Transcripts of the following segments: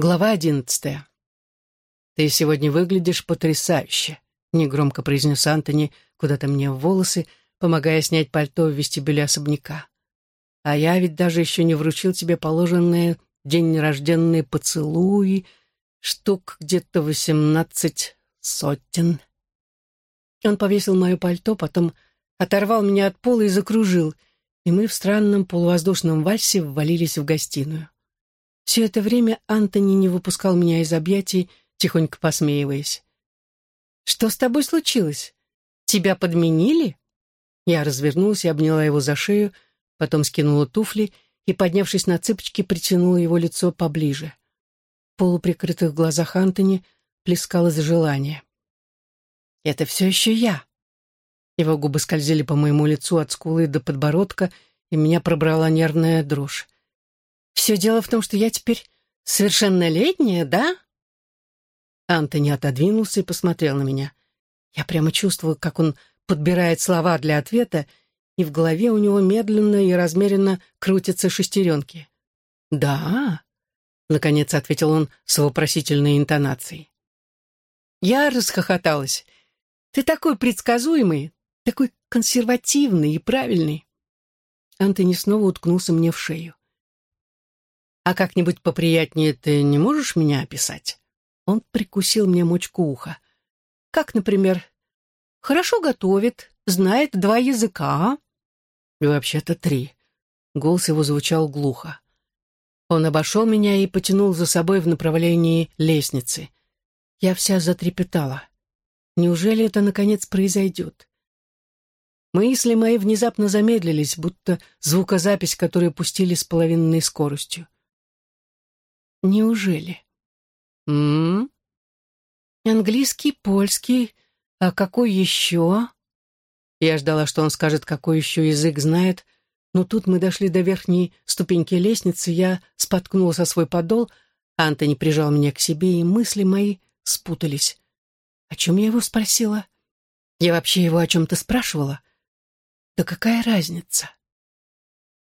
Глава одиннадцатая. «Ты сегодня выглядишь потрясающе», — негромко произнес Антони куда-то мне в волосы, помогая снять пальто в вестибюле особняка. «А я ведь даже еще не вручил тебе положенные день рожденные поцелуи, штук где-то восемнадцать сотен». Он повесил мое пальто, потом оторвал меня от пола и закружил, и мы в странном полувоздушном вальсе ввалились в гостиную. Все это время Антони не выпускал меня из объятий, тихонько посмеиваясь. «Что с тобой случилось? Тебя подменили?» Я развернулась и обняла его за шею, потом скинула туфли и, поднявшись на цыпочки, притянула его лицо поближе. В полуприкрытых глазах Антони плескалось желание. «Это все еще я». Его губы скользили по моему лицу от скулы до подбородка, и меня пробрала нервная дрожь. Все дело в том, что я теперь совершеннолетняя, да?» Антони отодвинулся и посмотрел на меня. Я прямо чувствовала, как он подбирает слова для ответа, и в голове у него медленно и размеренно крутятся шестеренки. «Да?» — наконец ответил он с вопросительной интонацией. Я расхохоталась. «Ты такой предсказуемый, такой консервативный и правильный». Антони снова уткнулся мне в шею. «А как-нибудь поприятнее ты не можешь меня описать?» Он прикусил мне мочку уха. «Как, например, хорошо готовит, знает два языка?» «И вообще-то три». Голос его звучал глухо. Он обошел меня и потянул за собой в направлении лестницы. Я вся затрепетала. Неужели это, наконец, произойдет? Мысли мои внезапно замедлились, будто звукозапись, которую пустили с половинной скоростью. Неужели? М, Английский, польский, а какой еще? Я ждала, что он скажет, какой еще язык знает, но тут мы дошли до верхней ступеньки лестницы, я споткнулась о свой подол, Антони прижал меня к себе, и мысли мои спутались. О чем я его спросила? Я вообще его о чем-то спрашивала? Да какая разница?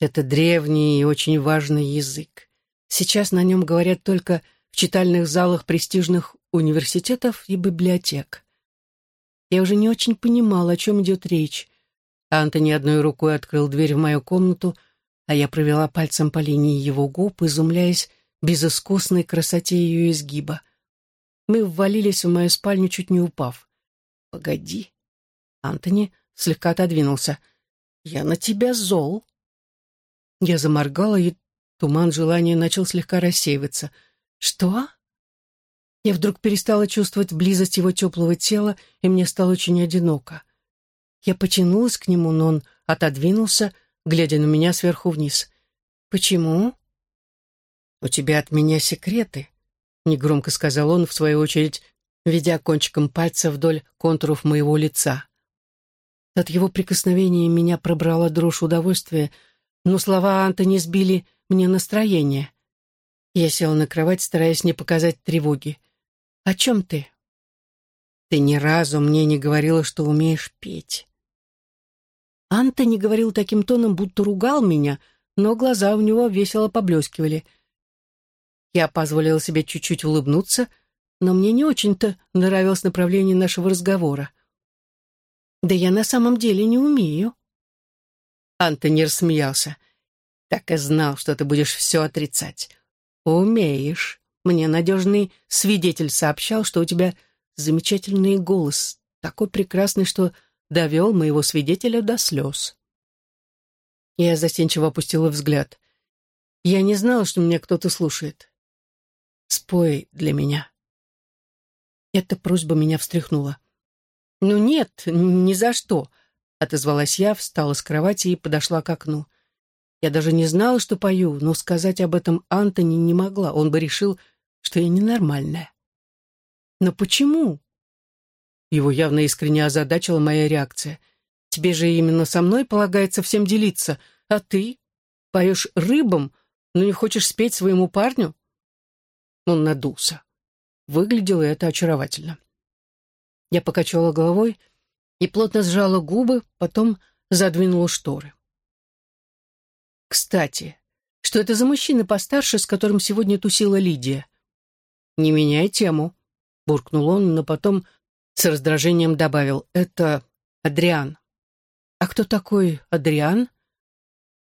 Это древний и очень важный язык. Сейчас на нем говорят только в читальных залах престижных университетов и библиотек. Я уже не очень понимала, о чем идет речь. Антони одной рукой открыл дверь в мою комнату, а я провела пальцем по линии его губ, изумляясь безыскусной красоте ее изгиба. Мы ввалились в мою спальню, чуть не упав. «Погоди». Антони слегка отодвинулся. «Я на тебя зол». Я заморгала и Туман желания начал слегка рассеиваться. «Что?» Я вдруг перестала чувствовать близость его теплого тела, и мне стало очень одиноко. Я потянулась к нему, но он отодвинулся, глядя на меня сверху вниз. «Почему?» «У тебя от меня секреты», — негромко сказал он, в свою очередь, ведя кончиком пальца вдоль контуров моего лица. От его прикосновения меня пробрала дрожь удовольствия, но слова Антони сбили мне настроение. Я села на кровать, стараясь не показать тревоги. «О чем ты?» «Ты ни разу мне не говорила, что умеешь петь». Анта не говорил таким тоном, будто ругал меня, но глаза у него весело поблескивали. Я позволила себе чуть-чуть улыбнуться, но мне не очень-то нравилось направление нашего разговора. «Да я на самом деле не умею». Анта не рассмеялся. Так и знал, что ты будешь все отрицать. Умеешь. Мне надежный свидетель сообщал, что у тебя замечательный голос, такой прекрасный, что довел моего свидетеля до слез. Я застенчиво опустила взгляд. Я не знала, что меня кто-то слушает. Спой для меня. Эта просьба меня встряхнула. «Ну нет, ни за что», — отозвалась я, встала с кровати и подошла к окну. Я даже не знала, что пою, но сказать об этом Антони не могла. Он бы решил, что я ненормальная. Но почему? Его явно искренне озадачила моя реакция. Тебе же именно со мной полагается всем делиться, а ты поешь рыбам, но не хочешь спеть своему парню? Он надулся. Выглядело это очаровательно. Я покачала головой и плотно сжала губы, потом задвинула шторы. Кстати, что это за мужчина постарше, с которым сегодня тусила Лидия? «Не меняй тему», — буркнул он, но потом с раздражением добавил. «Это Адриан». «А кто такой Адриан?»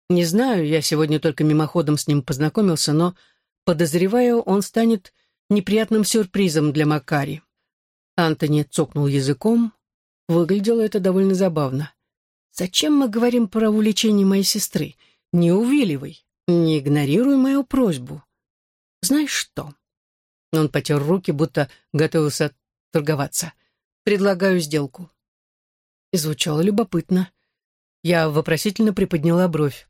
«Не знаю, я сегодня только мимоходом с ним познакомился, но, подозреваю, он станет неприятным сюрпризом для Макари». Антони цокнул языком. Выглядело это довольно забавно. «Зачем мы говорим про увлечение моей сестры? Не увиливай, не игнорируй мою просьбу. Знаешь что?» Он потер руки, будто готовился торговаться. «Предлагаю сделку». И звучало любопытно. Я вопросительно приподняла бровь.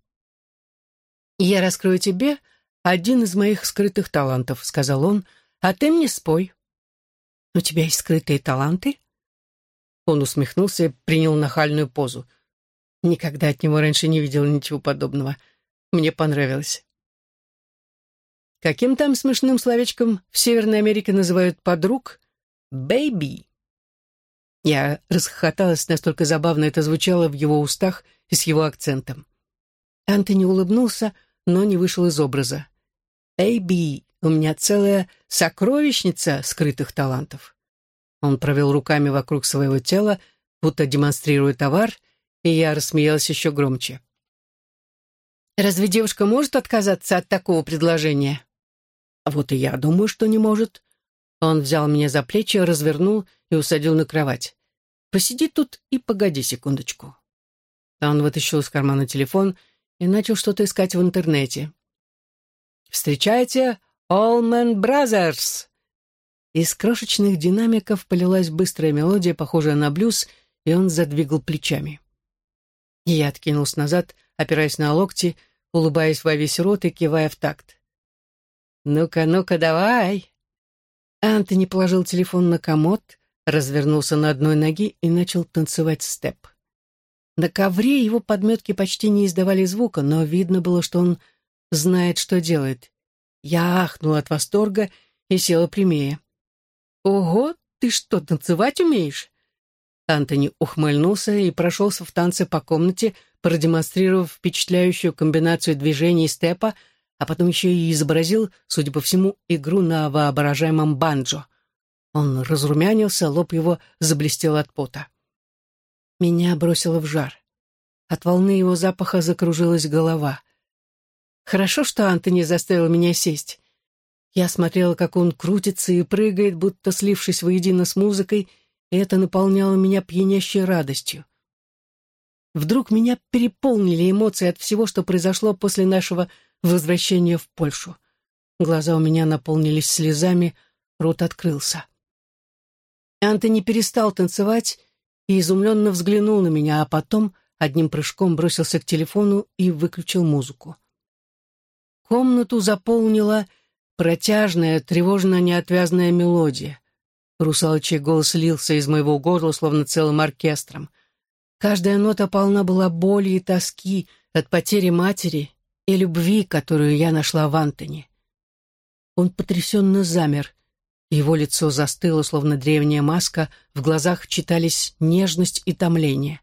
«Я раскрою тебе один из моих скрытых талантов», — сказал он, — «а ты мне спой». «У тебя есть скрытые таланты?» Он усмехнулся и принял нахальную позу. Никогда от него раньше не видел ничего подобного. Мне понравилось. Каким там смешным словечком в Северной Америке называют подруг? «Бэйби». Я расхохоталась, настолько забавно это звучало в его устах и с его акцентом. Антони улыбнулся, но не вышел из образа. «Бэйби, у меня целая сокровищница скрытых талантов». Он провел руками вокруг своего тела, будто демонстрируя товар, и я рассмеялась еще громче. «Разве девушка может отказаться от такого предложения?» Вот и я думаю, что не может. Он взял меня за плечи, развернул и усадил на кровать. Посиди тут и погоди секундочку. Он вытащил из кармана телефон и начал что-то искать в интернете. «Встречайте, Allman Brothers!» Из крошечных динамиков полилась быстрая мелодия, похожая на блюз, и он задвигал плечами. Я откинулся назад, опираясь на локти, улыбаясь во весь рот и кивая в такт. «Ну-ка, ну-ка, давай!» Антони положил телефон на комод, развернулся на одной ноге и начал танцевать степ. На ковре его подметки почти не издавали звука, но видно было, что он знает, что делает. Я ахнула от восторга и села прямее. «Ого, ты что, танцевать умеешь?» Антони ухмыльнулся и прошелся в танце по комнате, продемонстрировав впечатляющую комбинацию движений степа — а потом еще и изобразил, судя по всему, игру на воображаемом банджо. Он разрумянился, лоб его заблестел от пота. Меня бросило в жар. От волны его запаха закружилась голова. Хорошо, что Антони заставил меня сесть. Я смотрела, как он крутится и прыгает, будто слившись воедино с музыкой, и это наполняло меня пьянящей радостью. Вдруг меня переполнили эмоции от всего, что произошло после нашего возвращение в Польшу. Глаза у меня наполнились слезами, рот открылся. Антони перестал танцевать и изумленно взглянул на меня, а потом одним прыжком бросился к телефону и выключил музыку. Комнату заполнила протяжная, тревожно-неотвязная мелодия. Русалочий голос лился из моего горла, словно целым оркестром. Каждая нота полна была боли и тоски от потери матери и любви, которую я нашла в Антоне. Он потрясенно замер. Его лицо застыло, словно древняя маска, в глазах читались нежность и томление.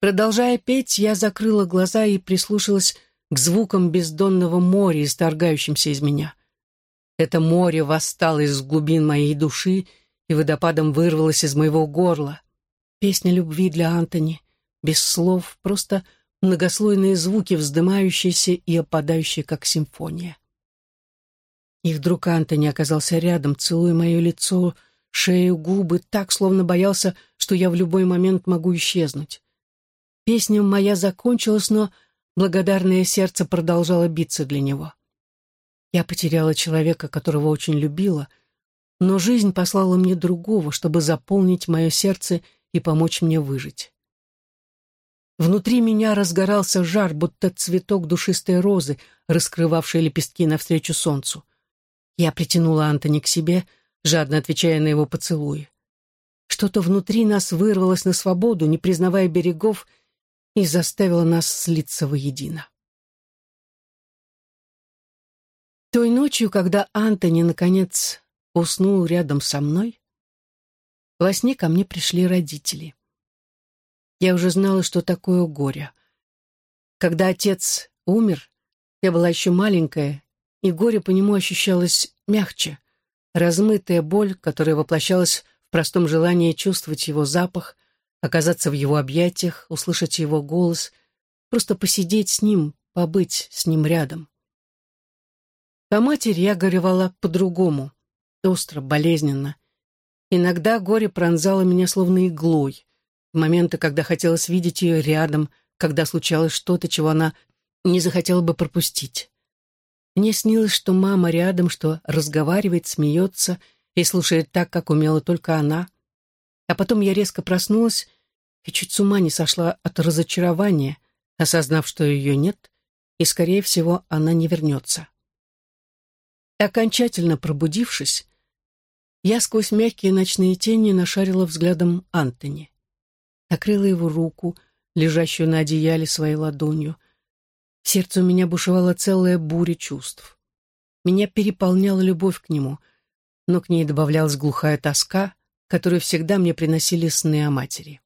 Продолжая петь, я закрыла глаза и прислушалась к звукам бездонного моря, исторгающимся из меня. Это море восстало из глубин моей души и водопадом вырвалось из моего горла. Песня любви для Антони, без слов, просто многослойные звуки, вздымающиеся и опадающие, как симфония. И вдруг Антони оказался рядом, целуя мое лицо, шею, губы, так, словно боялся, что я в любой момент могу исчезнуть. Песня моя закончилась, но благодарное сердце продолжало биться для него. Я потеряла человека, которого очень любила, но жизнь послала мне другого, чтобы заполнить мое сердце и помочь мне выжить. Внутри меня разгорался жар, будто цветок душистой розы, раскрывавший лепестки навстречу солнцу. Я притянула Антони к себе, жадно отвечая на его поцелуи. Что-то внутри нас вырвалось на свободу, не признавая берегов, и заставило нас слиться воедино. Той ночью, когда Антони, наконец, уснул рядом со мной, во сне ко мне пришли родители. Я уже знала, что такое горе. Когда отец умер, я была еще маленькая, и горе по нему ощущалось мягче, размытая боль, которая воплощалась в простом желании чувствовать его запах, оказаться в его объятиях, услышать его голос, просто посидеть с ним, побыть с ним рядом. По матери я горевала по-другому, остро, болезненно. Иногда горе пронзало меня словно иглой. В моменты, когда хотелось видеть ее рядом, когда случалось что-то, чего она не захотела бы пропустить. Мне снилось, что мама рядом, что разговаривает, смеется и слушает так, как умела только она. А потом я резко проснулась и чуть с ума не сошла от разочарования, осознав, что ее нет, и, скорее всего, она не вернется. Окончательно пробудившись, я сквозь мягкие ночные тени нашарила взглядом Антони. Накрыла его руку, лежащую на одеяле своей ладонью. Сердце у меня бушевала целая буря чувств. Меня переполняла любовь к нему, но к ней добавлялась глухая тоска, которую всегда мне приносили сны о матери.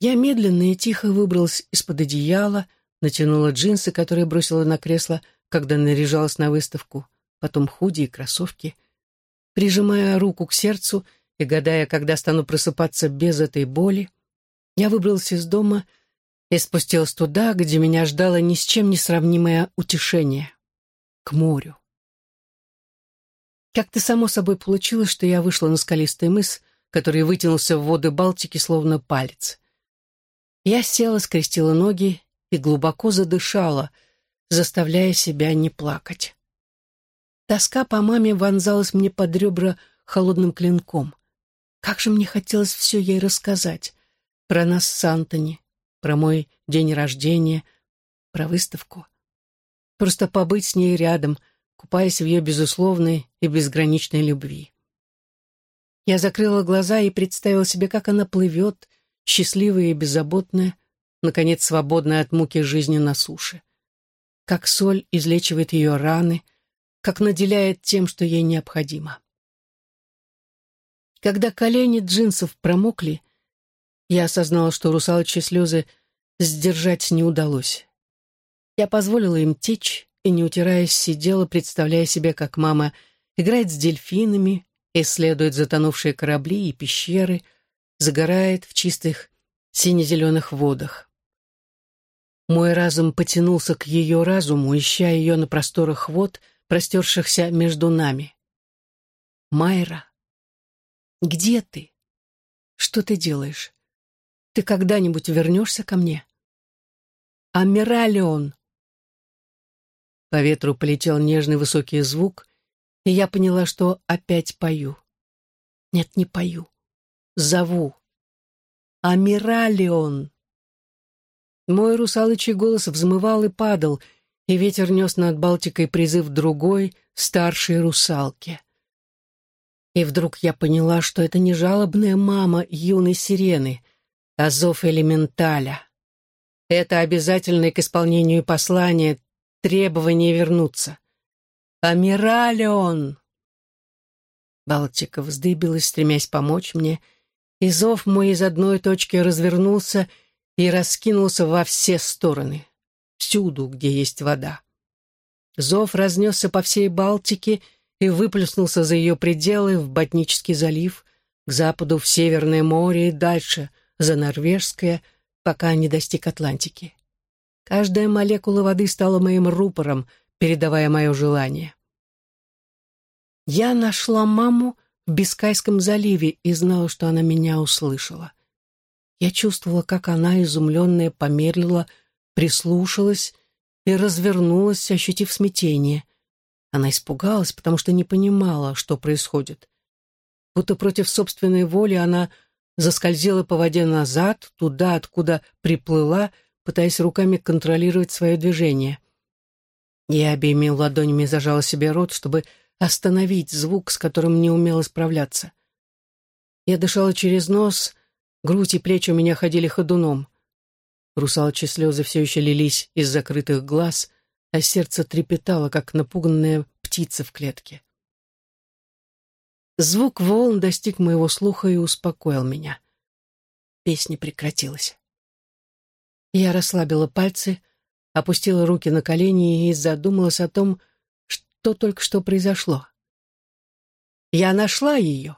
Я медленно и тихо выбралась из-под одеяла, натянула джинсы, которые бросила на кресло, когда наряжалась на выставку, потом худи и кроссовки. Прижимая руку к сердцу и гадая, когда стану просыпаться без этой боли, я выбралась из дома и спустилась туда, где меня ждало ни с чем не сравнимое утешение — к морю. Как-то само собой получилось, что я вышла на скалистый мыс, который вытянулся в воды Балтики, словно палец. Я села, скрестила ноги и глубоко задышала — заставляя себя не плакать. Тоска по маме вонзалась мне под ребра холодным клинком. Как же мне хотелось все ей рассказать. Про нас с Антони, про мой день рождения, про выставку. Просто побыть с ней рядом, купаясь в ее безусловной и безграничной любви. Я закрыла глаза и представила себе, как она плывет, счастливая и беззаботная, наконец свободная от муки жизни на суше как соль излечивает ее раны, как наделяет тем, что ей необходимо. Когда колени джинсов промокли, я осознала, что русалочьи слезы сдержать не удалось. Я позволила им течь и, не утираясь, сидела, представляя себе, как мама играет с дельфинами, исследует затонувшие корабли и пещеры, загорает в чистых сине-зеленых водах. Мой разум потянулся к ее разуму, ища ее на просторах вод, простершихся между нами. «Майра, где ты? Что ты делаешь? Ты когда-нибудь вернешься ко мне?» «Амиралион!» По ветру полетел нежный высокий звук, и я поняла, что опять пою. Нет, не пою. Зову. «Амиралион!» Мой русалочий голос взмывал и падал, и ветер нес над Балтикой призыв другой, старшей русалки. И вдруг я поняла, что это не жалобная мама юной сирены, а зов элементаля. Это обязательное к исполнению послание, требование вернуться. «Амиралион!» Балтика вздыбилась, стремясь помочь мне, и зов мой из одной точки развернулся — и раскинулся во все стороны, всюду, где есть вода. Зов разнесся по всей Балтике и выплеснулся за ее пределы в Ботнический залив, к западу в Северное море и дальше, за Норвежское, пока не достиг Атлантики. Каждая молекула воды стала моим рупором, передавая мое желание. Я нашла маму в Бискайском заливе и знала, что она меня услышала. Я чувствовала, как она, изумленная, помедлила, прислушалась и развернулась, ощутив смятение. Она испугалась, потому что не понимала, что происходит. Будто против собственной воли она заскользила по воде назад, туда, откуда приплыла, пытаясь руками контролировать свое движение. Я обеими ладонями зажала себе рот, чтобы остановить звук, с которым не умела справляться. Я дышала через нос, Грудь и плечи у меня ходили ходуном. Русалочьи слезы все еще лились из закрытых глаз, а сердце трепетало, как напуганная птица в клетке. Звук волн достиг моего слуха и успокоил меня. Песня прекратилась. Я расслабила пальцы, опустила руки на колени и задумалась о том, что только что произошло. Я нашла ее.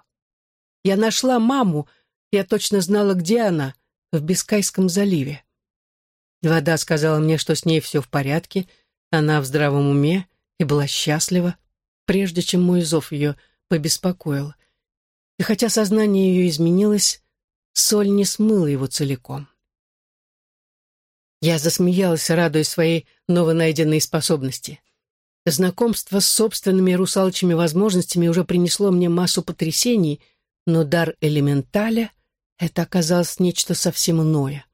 Я нашла маму, я точно знала, где она, в Бискайском заливе. Вода сказала мне, что с ней все в порядке, она в здравом уме и была счастлива, прежде чем мой зов ее побеспокоил. И хотя сознание ее изменилось, соль не смыла его целиком. Я засмеялась, радуясь своей новонайденной способности. Знакомство с собственными русалочными возможностями уже принесло мне массу потрясений, но дар элементаля — это оказалось нечто совсем иное.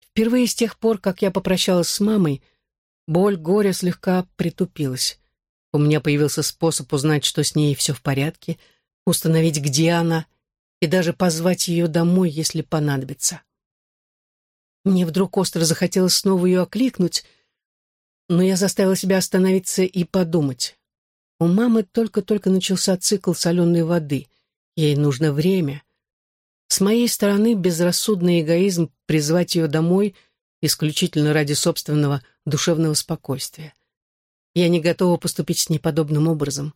Впервые с тех пор, как я попрощалась с мамой, боль горя слегка притупилась. У меня появился способ узнать, что с ней все в порядке, установить, где она, и даже позвать ее домой, если понадобится. Мне вдруг остро захотелось снова ее окликнуть, но я заставила себя остановиться и подумать. У мамы только-только начался цикл соленой воды. Ей нужно время. С моей стороны безрассудный эгоизм призвать ее домой исключительно ради собственного душевного спокойствия. Я не готова поступить с ней подобным образом,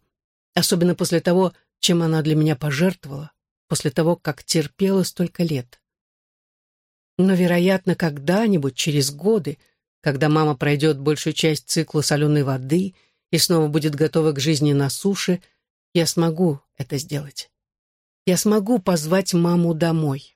особенно после того, чем она для меня пожертвовала, после того, как терпела столько лет. Но, вероятно, когда-нибудь, через годы, когда мама пройдет большую часть цикла соленой воды и снова будет готова к жизни на суше, я смогу это сделать. Я смогу позвать маму домой.